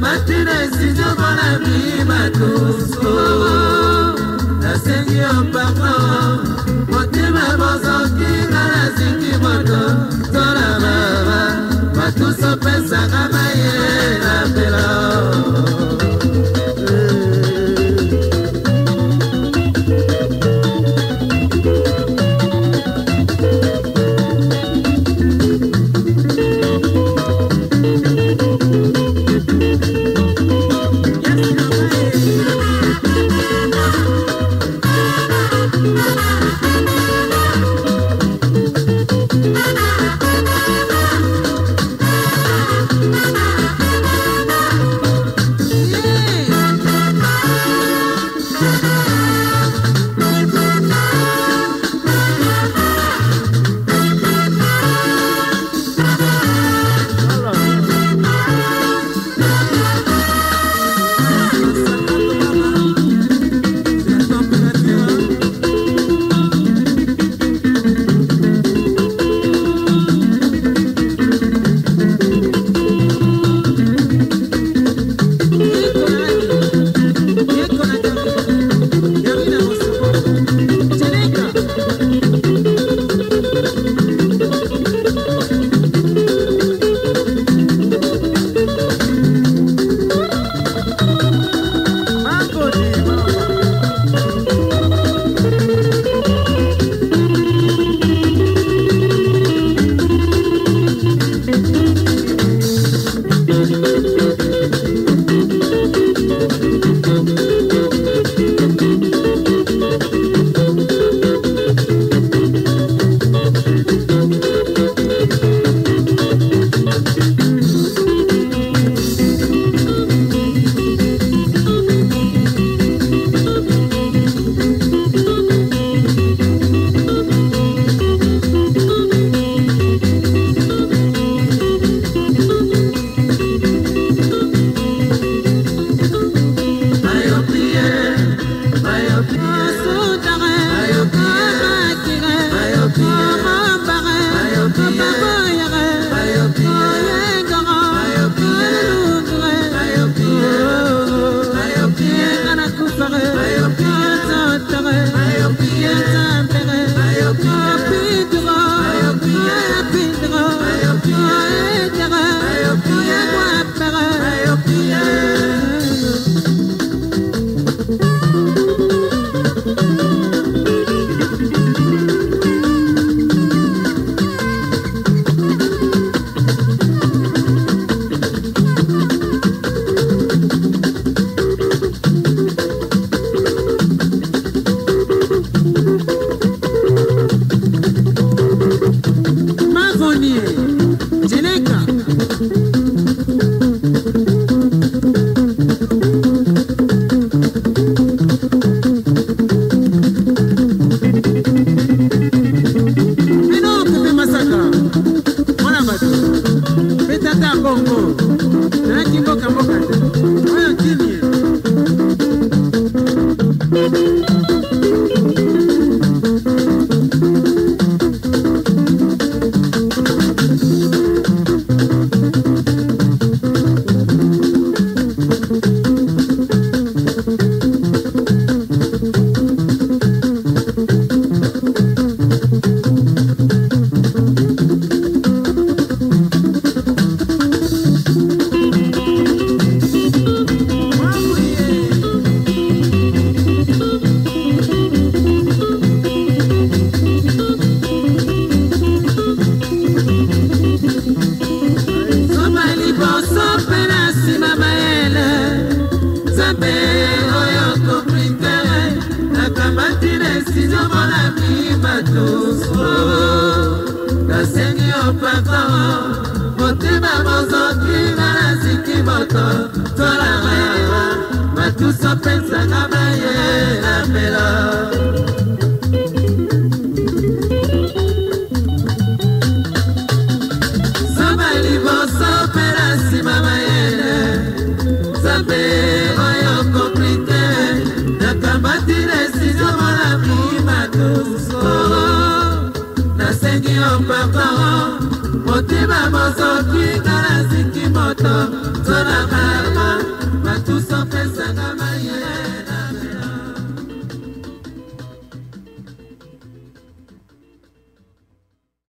martinez nyongo na bimatusko nasengi yo pardon motema bozokinga nazingi moto tolama patro motema mozoki nga nasiki moto tolanga yango matuso pesanga maye na mbelo Tanaka.